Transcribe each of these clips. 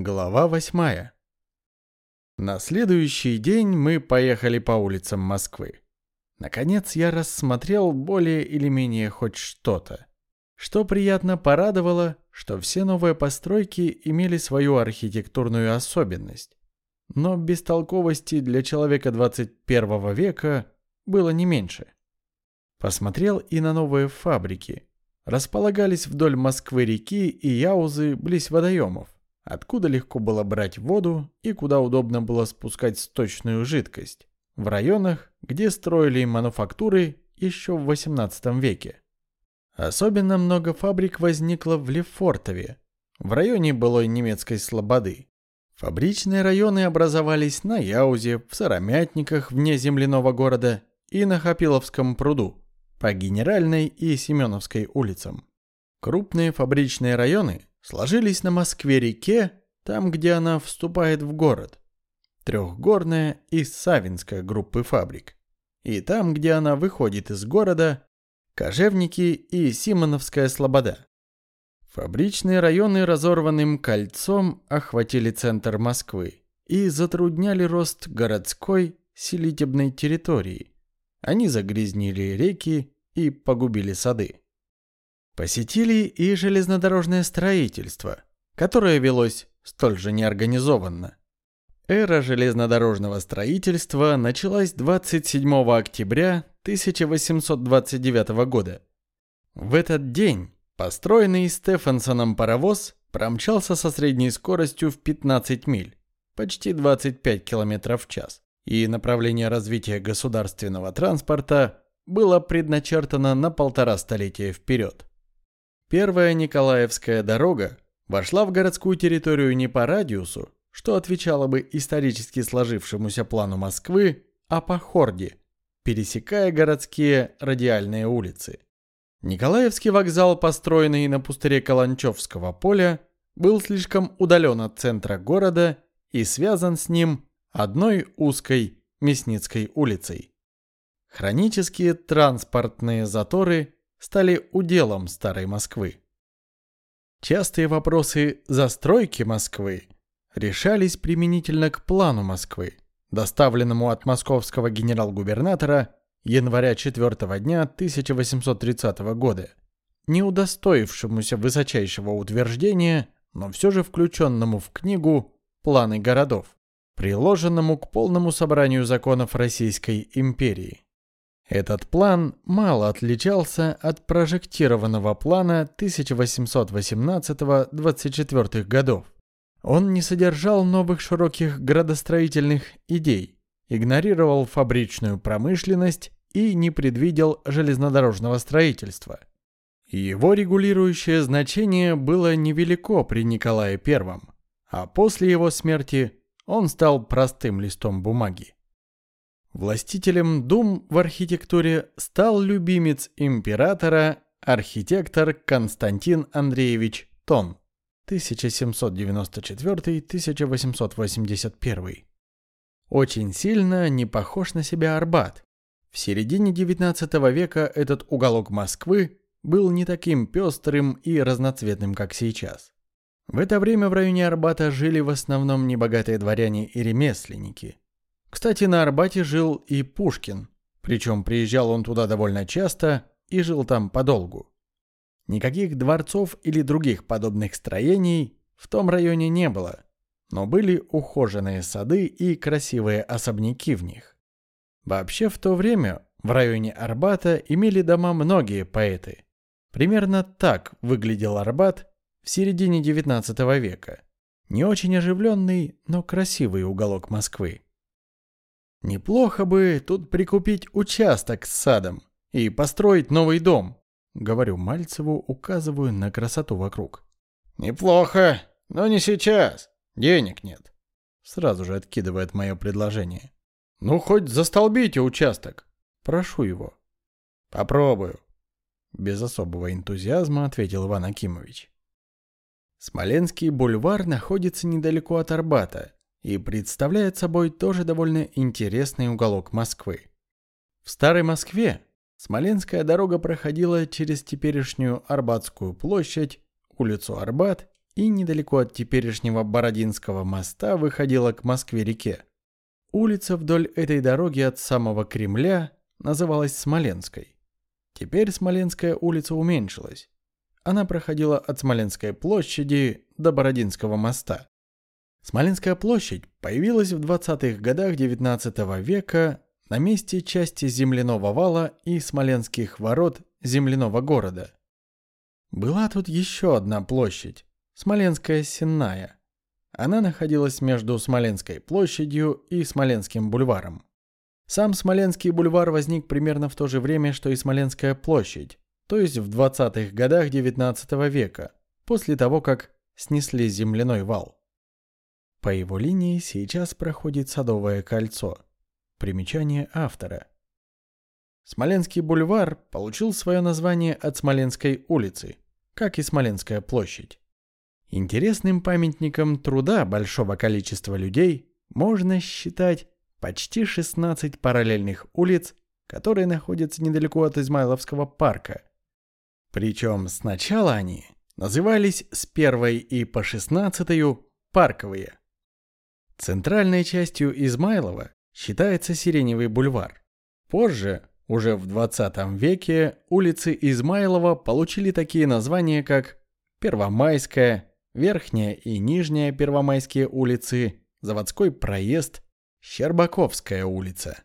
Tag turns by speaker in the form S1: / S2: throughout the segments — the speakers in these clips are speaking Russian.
S1: Глава восьмая. На следующий день мы поехали по улицам Москвы. Наконец я рассмотрел более или менее хоть что-то. Что приятно порадовало, что все новые постройки имели свою архитектурную особенность. Но бестолковости для человека 21 века было не меньше. Посмотрел и на новые фабрики. Располагались вдоль Москвы-реки и Яузы близ водоемов откуда легко было брать воду и куда удобно было спускать сточную жидкость, в районах, где строили мануфактуры еще в XVIII веке. Особенно много фабрик возникло в Лефортове, в районе былой немецкой слободы. Фабричные районы образовались на Яузе, в Сыромятниках вне земляного города и на Хапиловском пруду, по Генеральной и Семеновской улицам. Крупные фабричные районы сложились на Москве-реке, там, где она вступает в город. Трехгорная и Савинская группы фабрик. И там, где она выходит из города, Кожевники и Симоновская Слобода. Фабричные районы разорванным кольцом охватили центр Москвы и затрудняли рост городской селитебной территории. Они загрязнили реки и погубили сады. Посетили и железнодорожное строительство, которое велось столь же неорганизованно. Эра железнодорожного строительства началась 27 октября 1829 года. В этот день построенный Стефансоном паровоз промчался со средней скоростью в 15 миль, почти 25 км в час, и направление развития государственного транспорта было предначертано на полтора столетия вперед. Первая Николаевская дорога вошла в городскую территорию не по радиусу, что отвечало бы исторически сложившемуся плану Москвы, а по хорде, пересекая городские радиальные улицы. Николаевский вокзал, построенный на пустыре Каланчевского поля, был слишком удален от центра города и связан с ним одной узкой Мясницкой улицей. Хронические транспортные заторы стали уделом старой Москвы. Частые вопросы застройки Москвы решались применительно к плану Москвы, доставленному от московского генерал-губернатора января 4 дня 1830 года, не удостоившемуся высочайшего утверждения, но все же включенному в книгу «Планы городов», приложенному к полному собранию законов Российской империи. Этот план мало отличался от прожектированного плана 1818-24 годов. Он не содержал новых широких градостроительных идей, игнорировал фабричную промышленность и не предвидел железнодорожного строительства. Его регулирующее значение было невелико при Николае I, а после его смерти он стал простым листом бумаги. Властителем дум в архитектуре стал любимец императора, архитектор Константин Андреевич Тон, 1794-1881. Очень сильно не похож на себя Арбат. В середине XIX века этот уголок Москвы был не таким пестрым и разноцветным, как сейчас. В это время в районе Арбата жили в основном небогатые дворяне и ремесленники – кстати, на Арбате жил и Пушкин, причем приезжал он туда довольно часто и жил там подолгу. Никаких дворцов или других подобных строений в том районе не было, но были ухоженные сады и красивые особняки в них. Вообще в то время в районе Арбата имели дома многие поэты. Примерно так выглядел Арбат в середине XIX века. Не очень оживленный, но красивый уголок Москвы. Неплохо бы тут прикупить участок с садом и построить новый дом. Говорю Мальцеву, указываю на красоту вокруг. Неплохо, но не сейчас. Денег нет. Сразу же откидывает мое предложение. Ну, хоть застолбите участок. Прошу его. Попробую. Без особого энтузиазма ответил Иван Акимович. Смоленский бульвар находится недалеко от Арбата, и представляет собой тоже довольно интересный уголок Москвы. В Старой Москве Смоленская дорога проходила через теперешнюю Арбатскую площадь, улицу Арбат и недалеко от теперешнего Бородинского моста выходила к Москве-реке. Улица вдоль этой дороги от самого Кремля называлась Смоленской. Теперь Смоленская улица уменьшилась. Она проходила от Смоленской площади до Бородинского моста. Смоленская площадь появилась в 20-х годах XIX века на месте части земляного вала и смоленских ворот земляного города. Была тут еще одна площадь – Смоленская Сенная. Она находилась между Смоленской площадью и Смоленским бульваром. Сам Смоленский бульвар возник примерно в то же время, что и Смоленская площадь, то есть в 20-х годах XIX века, после того, как снесли земляной вал. По его линии сейчас проходит Садовое кольцо. Примечание автора. Смоленский бульвар получил свое название от Смоленской улицы, как и Смоленская площадь. Интересным памятником труда большого количества людей можно считать почти 16 параллельных улиц, которые находятся недалеко от Измайловского парка. Причем сначала они назывались с первой и по шестнадцатую парковые. Центральной частью Измайлова считается Сиреневый бульвар. Позже, уже в 20 веке, улицы Измайлова получили такие названия, как Первомайская, Верхняя и Нижняя Первомайские улицы, Заводской проезд, Щербаковская улица.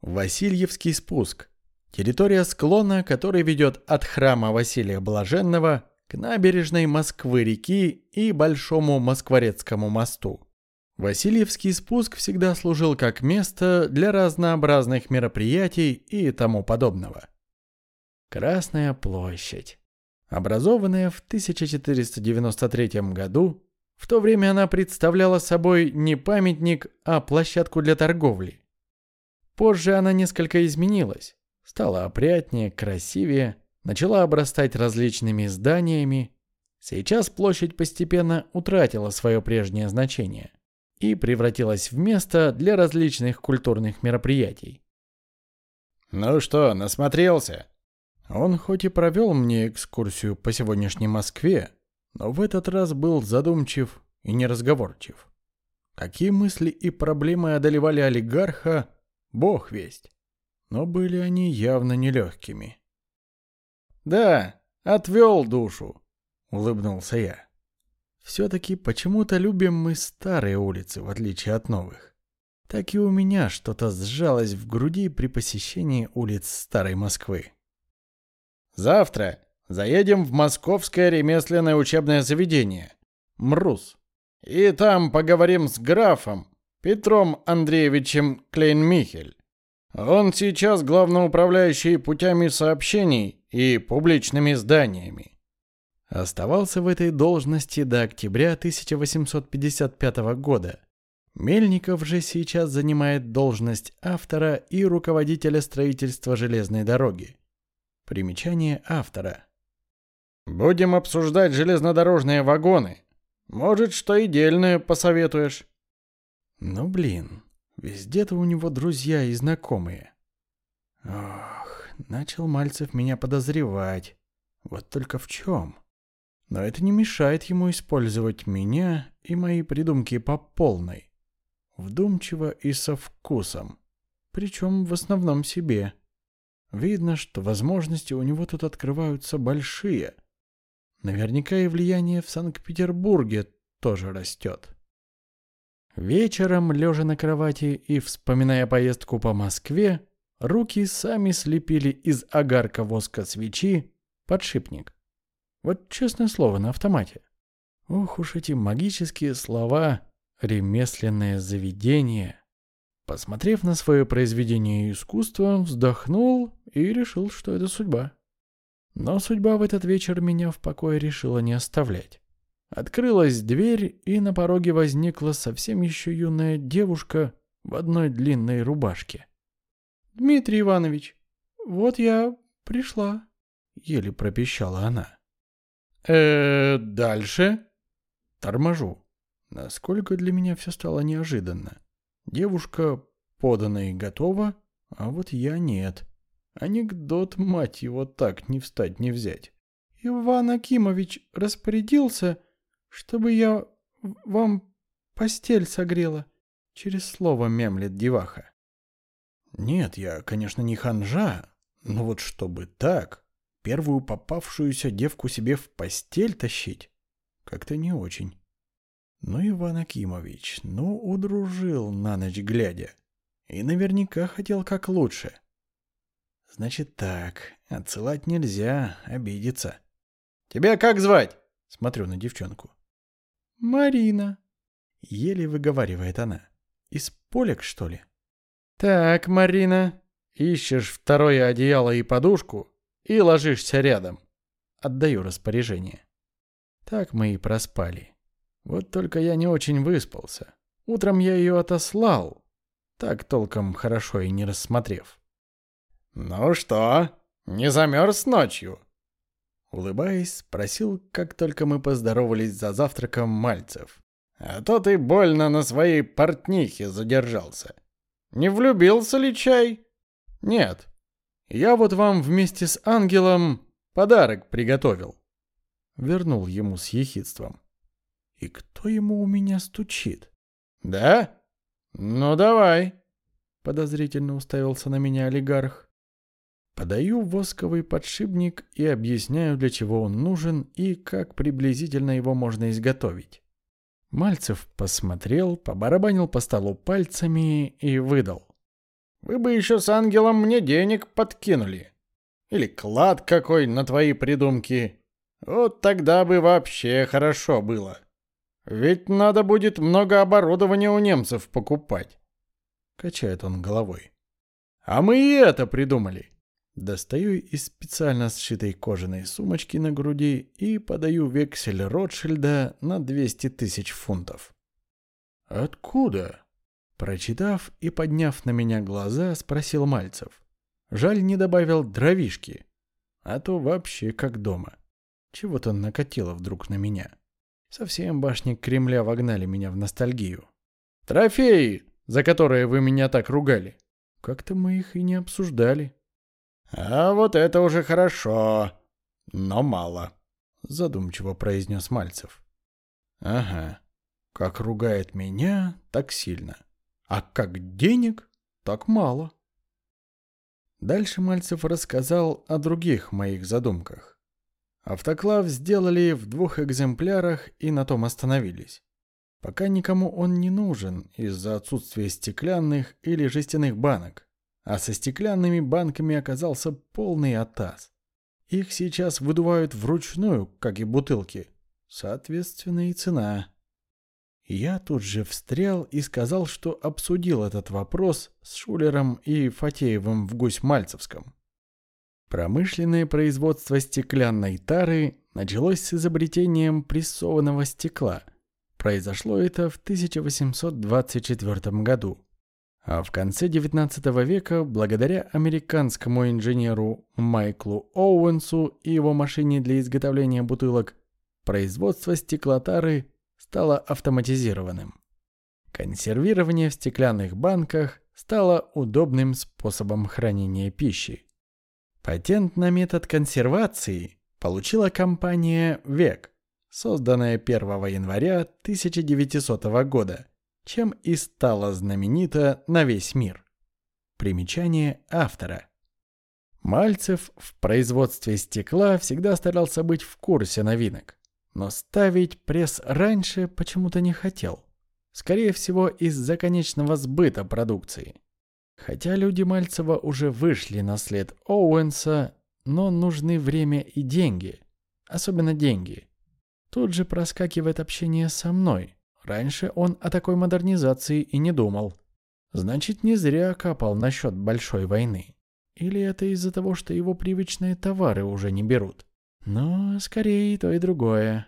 S1: Васильевский спуск. Территория склона, который ведет от храма Василия Блаженного к набережной Москвы-реки и Большому Москворецкому мосту. Васильевский спуск всегда служил как место для разнообразных мероприятий и тому подобного. Красная площадь. Образованная в 1493 году, в то время она представляла собой не памятник, а площадку для торговли. Позже она несколько изменилась, стала опрятнее, красивее, начала обрастать различными зданиями. Сейчас площадь постепенно утратила свое прежнее значение и превратилась в место для различных культурных мероприятий.
S2: «Ну что, насмотрелся?»
S1: Он хоть и провел мне экскурсию по сегодняшней Москве, но в этот раз был задумчив и неразговорчив. Какие мысли и проблемы одолевали олигарха, бог весть. Но были они явно нелегкими.
S2: «Да, отвел душу», — улыбнулся я.
S1: Все-таки почему-то любим мы старые улицы, в отличие от новых. Так и у меня что-то сжалось в груди при посещении улиц старой Москвы.
S2: «Завтра заедем в Московское ремесленное учебное заведение. МРУС. И там поговорим с графом Петром Андреевичем Клейнмихель. Он сейчас главноуправляющий путями сообщений и публичными зданиями.
S1: Оставался в этой должности до октября 1855 года. Мельников же сейчас занимает должность автора и руководителя строительства железной дороги. Примечание автора.
S2: «Будем обсуждать железнодорожные вагоны. Может, что и дельное посоветуешь?»
S1: «Ну, блин, везде-то у него друзья и знакомые». Ох, начал Мальцев меня подозревать. Вот только в чем? Но это не мешает ему использовать меня и мои придумки по полной. Вдумчиво и со вкусом. Причем в основном себе. Видно, что возможности у него тут открываются большие. Наверняка и влияние в Санкт-Петербурге тоже растет. Вечером, лежа на кровати и вспоминая поездку по Москве, руки сами слепили из огарка воска свечи подшипник. Вот честное слово, на автомате. Ох уж эти магические слова «ремесленное заведение». Посмотрев на свое произведение искусства, вздохнул и решил, что это судьба. Но судьба в этот вечер меня в покое решила не оставлять. Открылась дверь, и на пороге возникла совсем еще юная девушка в одной длинной рубашке. «Дмитрий Иванович, вот я пришла», — еле пропищала она.
S2: Э дальше?»
S1: Торможу. Насколько для меня все стало неожиданно. Девушка подана и готова, а вот я нет. Анекдот, мать его, так не встать, не взять. Иван Акимович распорядился, Чтобы я вам постель согрела. Через слово мемлет деваха. Нет, я, конечно, не ханжа, но вот чтобы так, первую попавшуюся девку себе в постель тащить, как-то не очень. Ну, Иван Акимович, ну, удружил на ночь глядя. И наверняка хотел как лучше. Значит так, отсылать нельзя, обидеться. Тебя как звать? Смотрю на девчонку. Марина. Еле выговаривает она. Из полек, что ли? Так, Марина, ищешь второе одеяло и подушку и ложишься рядом. Отдаю распоряжение. Так мы и проспали. Вот только я не очень выспался. Утром я ее отослал, так толком хорошо и не рассмотрев. «Ну что, не замерз ночью?» Улыбаясь, спросил, как только мы поздоровались за завтраком Мальцев. «А то ты больно на своей портнихе задержался. Не влюбился ли чай?» «Нет. Я вот вам вместе с ангелом подарок приготовил». Вернул ему с ехидством. «И кто ему у меня стучит?» «Да? Ну давай!» Подозрительно уставился на меня олигарх. Подаю восковый подшипник и объясняю, для чего он нужен и как приблизительно его можно изготовить. Мальцев посмотрел, побарабанил по столу пальцами и выдал. «Вы бы еще с ангелом мне денег подкинули. Или клад какой на твои придумки. Вот тогда бы вообще хорошо было. Ведь надо будет много оборудования у немцев покупать». Качает он головой. «А мы и это придумали. Достаю из специально сшитой кожаной сумочки на груди и подаю вексель Ротшильда на 200 тысяч фунтов. «Откуда?» Прочитав и подняв на меня глаза, спросил Мальцев. Жаль, не добавил дровишки, а то вообще как дома. Чего-то накатило вдруг на меня. Совсем башни Кремля вогнали меня в ностальгию. «Трофеи, за которые вы меня так ругали!» Как-то мы их и не обсуждали. «А вот это уже хорошо, но мало», — задумчиво произнес Мальцев. «Ага, как ругает меня, так сильно, а как денег, так мало». Дальше Мальцев рассказал о других моих задумках. Автоклав сделали в двух экземплярах и на том остановились. Пока никому он не нужен из-за отсутствия стеклянных или жестяных банок а со стеклянными банками оказался полный атас. Их сейчас выдувают вручную, как и бутылки. Соответственно, и цена. Я тут же встрял и сказал, что обсудил этот вопрос с Шулером и Фатеевым в Гусь-Мальцевском. Промышленное производство стеклянной тары началось с изобретением прессованного стекла. Произошло это в 1824 году. А в конце XIX века, благодаря американскому инженеру Майклу Оуэнсу и его машине для изготовления бутылок, производство стеклотары стало автоматизированным. Консервирование в стеклянных банках стало удобным способом хранения пищи. Патент на метод консервации получила компания «Век», созданная 1 января 1900 года – чем и стала знаменита на весь мир. Примечание автора. Мальцев в производстве стекла всегда старался быть в курсе новинок, но ставить пресс раньше почему-то не хотел. Скорее всего, из-за конечного сбыта продукции. Хотя люди Мальцева уже вышли на след Оуэнса, но нужны время и деньги. Особенно деньги. Тут же проскакивает общение со мной, Раньше он о такой модернизации и не думал. Значит, не зря копал насчет большой войны. Или это из-за того, что его привычные товары уже не берут? Но скорее и то, и другое.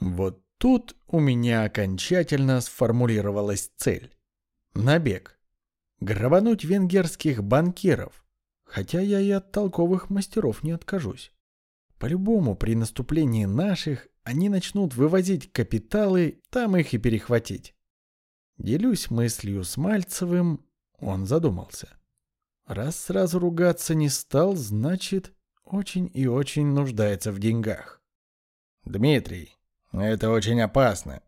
S1: Вот тут у меня окончательно сформулировалась цель. Набег. Грабануть венгерских банкиров. Хотя я и от толковых мастеров не откажусь. По-любому при наступлении наших они начнут вывозить капиталы, там их и перехватить. Делюсь мыслью с Мальцевым, он задумался. Раз сразу ругаться не стал, значит, очень и очень нуждается в деньгах. «Дмитрий,
S2: Это очень опасно.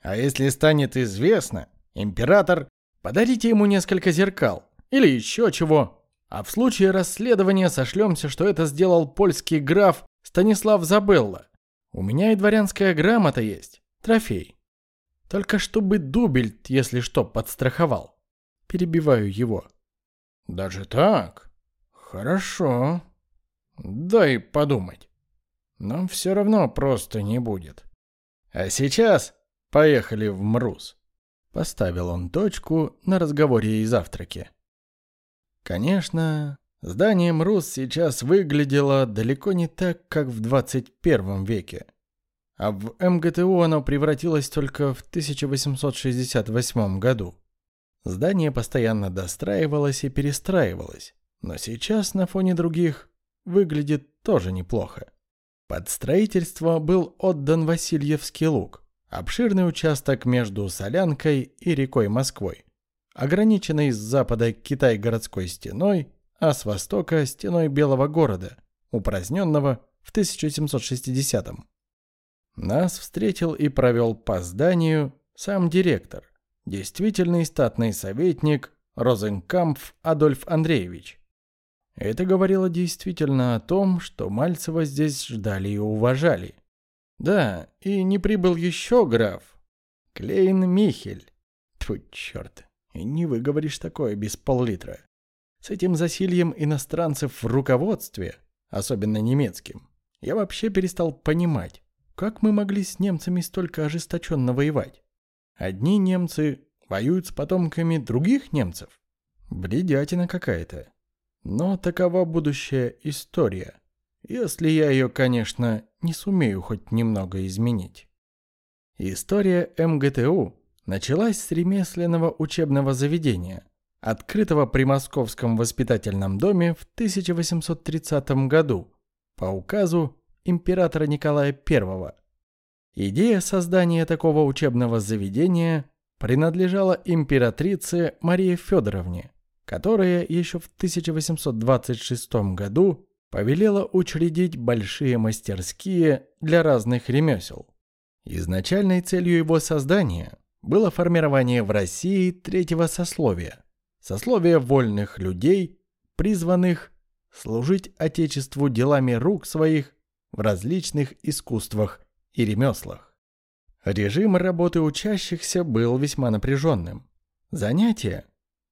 S2: А если станет известно, император...
S1: Подарите ему несколько зеркал. Или еще чего. А в случае расследования сошлемся, что это сделал польский граф Станислав Забелла. У меня и дворянская грамота есть. Трофей. Только чтобы Дубельт, если что, подстраховал. Перебиваю его.
S2: Даже так? Хорошо. Дай подумать. Но все равно просто не будет. А сейчас поехали в Мруз.
S1: Поставил он точку на разговоре и завтраке. Конечно, здание МРУС сейчас выглядело далеко не так, как в 21 веке. А в МГТУ оно превратилось только в 1868 году. Здание постоянно достраивалось и перестраивалось, но сейчас на фоне других выглядит тоже неплохо. Под строительство был отдан Васильевский луг, обширный участок между Солянкой и рекой Москвой, ограниченный с запада Китай-городской стеной, а с востока стеной Белого города, упраздненного в 1760 -м. Нас встретил и провел по зданию сам директор, действительный статный советник Розенкампф Адольф Андреевич. Это говорило действительно о том, что Мальцева здесь ждали и уважали. Да, и не прибыл еще граф. Клейн Михель. Тьфу, черт, не выговоришь такое без пол-литра. С этим засильем иностранцев в руководстве, особенно немецким, я вообще перестал понимать, как мы могли с немцами столько ожесточенно воевать. Одни немцы воюют с потомками других немцев. Бредятина какая-то. Но такова будущая история. Если я ее, конечно, не сумею хоть немного изменить. История МГТУ началась с ремесленного учебного заведения, открытого при Московском воспитательном доме в 1830 году по указу императора Николая I. Идея создания такого учебного заведения принадлежала императрице Марии Федоровне, которая еще в 1826 году повелела учредить большие мастерские для разных ремесел. Изначальной целью его создания было формирование в России третьего сословия, сословия вольных людей, призванных служить Отечеству делами рук своих в различных искусствах и ремеслах. Режим работы учащихся был весьма напряженным. Занятия,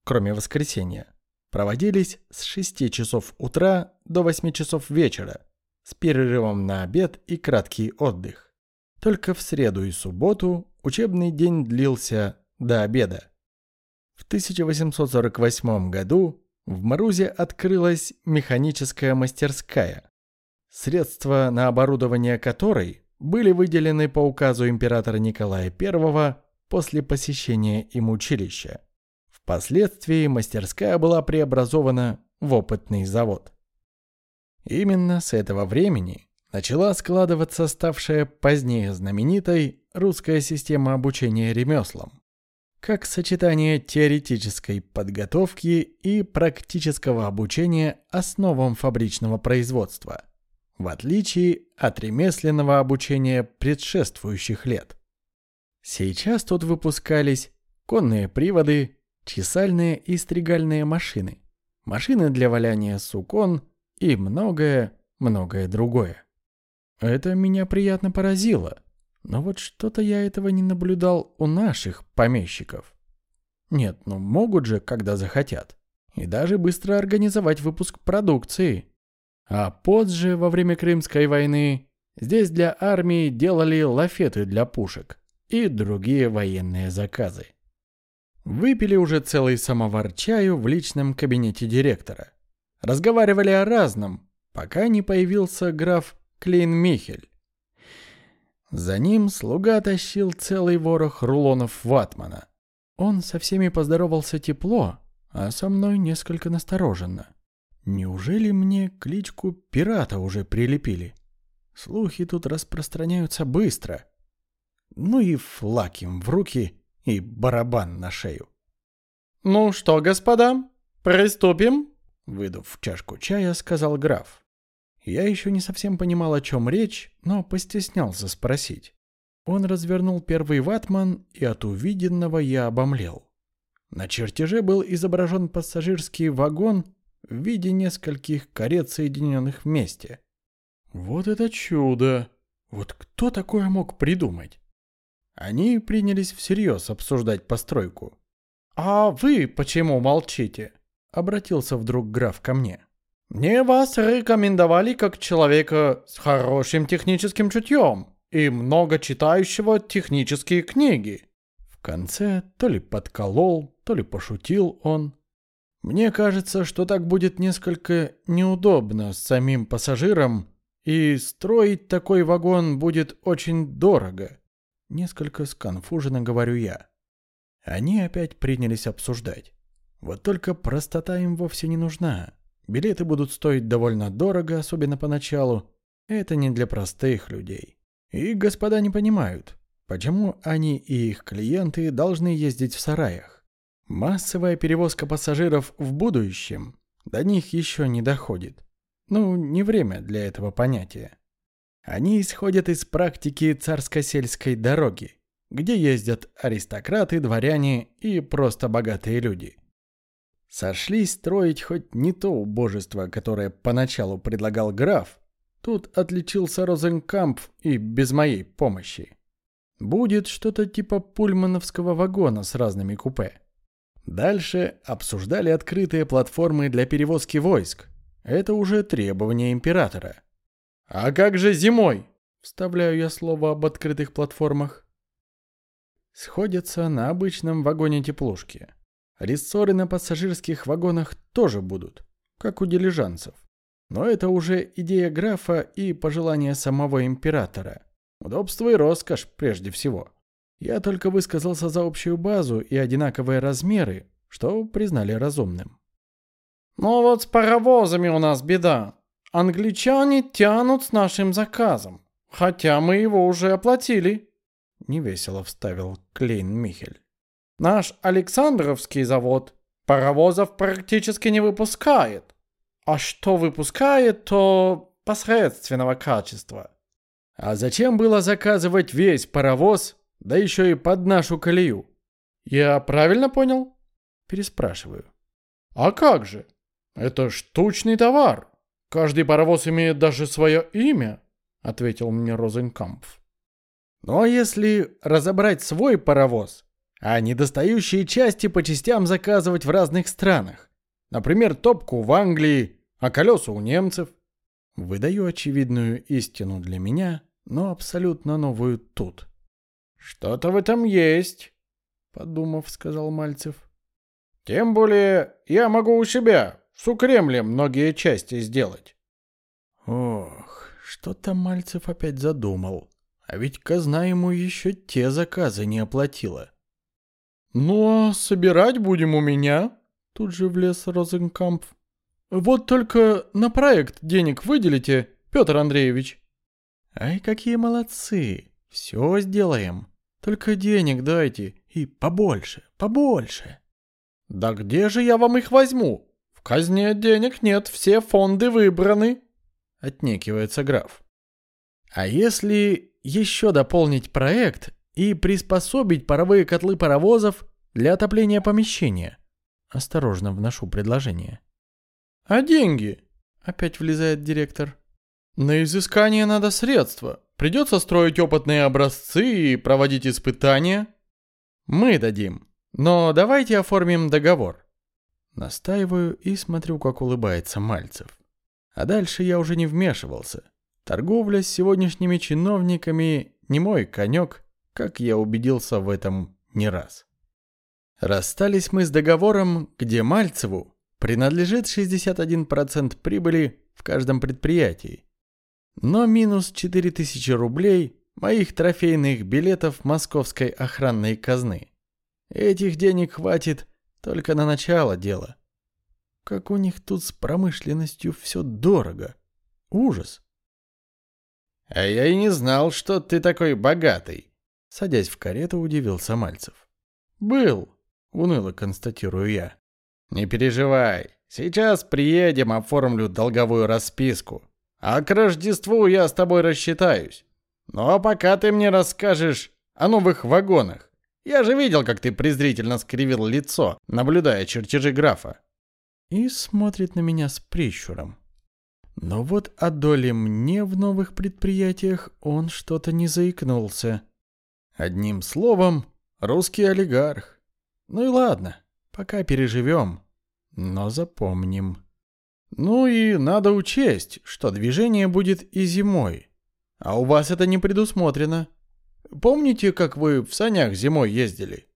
S1: кроме воскресенья, проводились с 6 часов утра до 8 часов вечера, с перерывом на обед и краткий отдых. Только в среду и субботу учебный день длился до обеда. В 1848 году в Марузе открылась механическая мастерская, средства на оборудование которой были выделены по указу императора Николая I после посещения им училища. Впоследствии мастерская была преобразована в опытный завод. Именно с этого времени начала складываться ставшая позднее знаменитой русская система обучения ремеслам, как сочетание теоретической подготовки и практического обучения основам фабричного производства – в отличие от ремесленного обучения предшествующих лет. Сейчас тут выпускались конные приводы, чесальные и стригальные машины, машины для валяния сукон и многое-многое другое. Это меня приятно поразило, но вот что-то я этого не наблюдал у наших помещиков. Нет, ну могут же, когда захотят. И даже быстро организовать выпуск продукции – а позже, во время Крымской войны, здесь для армии делали лафеты для пушек и другие военные заказы. Выпили уже целый самовар чаю в личном кабинете директора. Разговаривали о разном, пока не появился граф Клейн Михель. За ним слуга тащил целый ворох рулонов ватмана. Он со всеми поздоровался тепло, а со мной несколько настороженно. Неужели мне кличку пирата уже прилепили? Слухи тут распространяются быстро. Ну и флаг им в руки и барабан на шею.
S2: «Ну что, господа, приступим?»
S1: Выдав чашку чая, сказал граф. Я еще не совсем понимал, о чем речь, но постеснялся спросить. Он развернул первый ватман, и от увиденного я обомлел. На чертеже был изображен пассажирский вагон в виде нескольких карет, соединенных вместе. Вот это чудо! Вот кто такое мог придумать? Они принялись всерьез обсуждать постройку. «А вы почему молчите?» — обратился вдруг граф ко мне. «Мне вас рекомендовали как человека с хорошим техническим чутьем и много читающего технические книги». В конце то ли подколол, то ли пошутил он. Мне кажется, что так будет несколько неудобно с самим пассажиром, и строить такой вагон будет очень дорого. Несколько сконфуженно говорю я. Они опять принялись обсуждать. Вот только простота им вовсе не нужна. Билеты будут стоить довольно дорого, особенно поначалу. Это не для простых людей. И господа не понимают, почему они и их клиенты должны ездить в сараях. Массовая перевозка пассажиров в будущем до них еще не доходит. Ну, не время для этого понятия. Они исходят из практики царско-сельской дороги, где ездят аристократы, дворяне и просто богатые люди. Сошлись строить хоть не то убожество, которое поначалу предлагал граф, тут отличился Розенкамп и без моей помощи. Будет что-то типа пульмановского вагона с разными купе. Дальше обсуждали открытые платформы для перевозки войск. Это уже требование императора. «А как же зимой?» – вставляю я слово об открытых платформах. Сходятся на обычном вагоне теплушки. Рессоры на пассажирских вагонах тоже будут, как у дилижанцев. Но это уже идея графа и пожелание самого императора. Удобство и роскошь прежде всего. Я только высказался за общую базу и одинаковые размеры, что признали разумным. «Ну вот с паровозами у нас беда. Англичане тянут с нашим заказом, хотя мы его уже оплатили», — невесело вставил Клейн Михель. «Наш Александровский завод паровозов практически не выпускает, а что выпускает, то посредственного качества». «А зачем было заказывать весь паровоз, да еще и под нашу колею?» «Я правильно понял?» Переспрашиваю. «А как же? Это штучный товар. Каждый паровоз имеет даже свое имя», — ответил мне Розенкампф. «Но если разобрать свой паровоз, а недостающие части по частям заказывать в разных странах, например, топку в Англии, а колеса у немцев, выдаю очевидную истину для меня, но абсолютно новую тут». «Что-то в этом есть», — подумав, сказал Мальцев. «Тем более я могу у себя с укремлем многие части сделать. Ох, что-то Мальцев опять задумал. А ведь казна ему еще те заказы не оплатила. «Ну, а собирать будем у меня?» Тут же влез Розенкамп. «Вот только на проект денег выделите, Петр Андреевич». «Ай, какие молодцы! Все сделаем. Только денег дайте и побольше, побольше». «Да где же я вам их возьму?» «В казне денег нет, все фонды выбраны», — отнекивается граф. «А если еще дополнить проект и приспособить паровые котлы паровозов для отопления помещения?» Осторожно вношу предложение. «А деньги?» — опять влезает директор. «На изыскание надо средства. Придется строить опытные образцы и проводить испытания». «Мы дадим. Но давайте оформим договор. Настаиваю и смотрю, как улыбается Мальцев. А дальше я уже не вмешивался. Торговля с сегодняшними чиновниками не мой конек, как я убедился в этом не раз. Расстались мы с договором, где Мальцеву принадлежит 61% прибыли в каждом предприятии. Но минус 4000 рублей моих трофейных билетов московской охранной казны. Этих денег хватит только на начало дела. Как у них тут с промышленностью все дорого. Ужас. А я и не знал, что ты такой богатый. Садясь в карету, удивился Мальцев. Был, уныло констатирую я. Не переживай. Сейчас приедем, оформлю долговую расписку. А к Рождеству я с тобой рассчитаюсь.
S2: Ну а пока ты мне расскажешь о новых вагонах. Я же видел, как ты презрительно скривил лицо, наблюдая чертежи графа.
S1: И смотрит на меня с прищуром. Но вот о доле мне в новых предприятиях он что-то не заикнулся. Одним словом, русский олигарх. Ну и ладно, пока переживем, но запомним. Ну и надо учесть, что движение будет и зимой. А у вас это не предусмотрено. Помните, как вы в санях зимой ездили?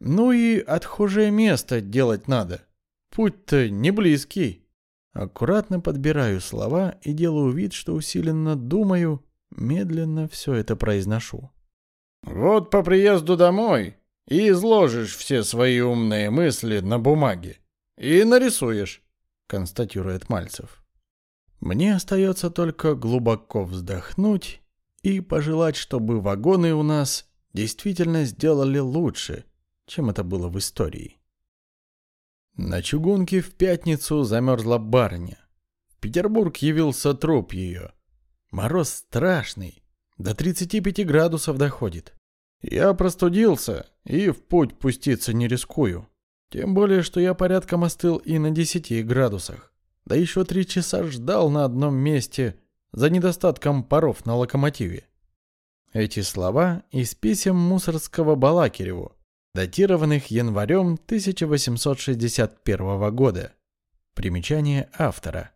S1: Ну и отхожее место делать надо. Путь-то не близкий. Аккуратно подбираю слова и делаю вид, что усиленно думаю, медленно все это произношу.
S2: Вот по приезду домой и изложишь все свои умные мысли на бумаге. И нарисуешь, констатирует Мальцев.
S1: Мне остается только глубоко вздохнуть и пожелать, чтобы вагоны у нас действительно сделали лучше, чем это было в истории. На чугунке в пятницу замерзла барыня. В Петербург явился труп ее. Мороз страшный, до 35 градусов доходит. Я простудился и в путь пуститься не рискую. Тем более, что я порядком остыл и на 10 градусах. Да еще три часа ждал на одном месте за недостатком паров на локомотиве. Эти слова из писем Мусорского Балакиреву, датированных январем 1861 года. Примечание автора.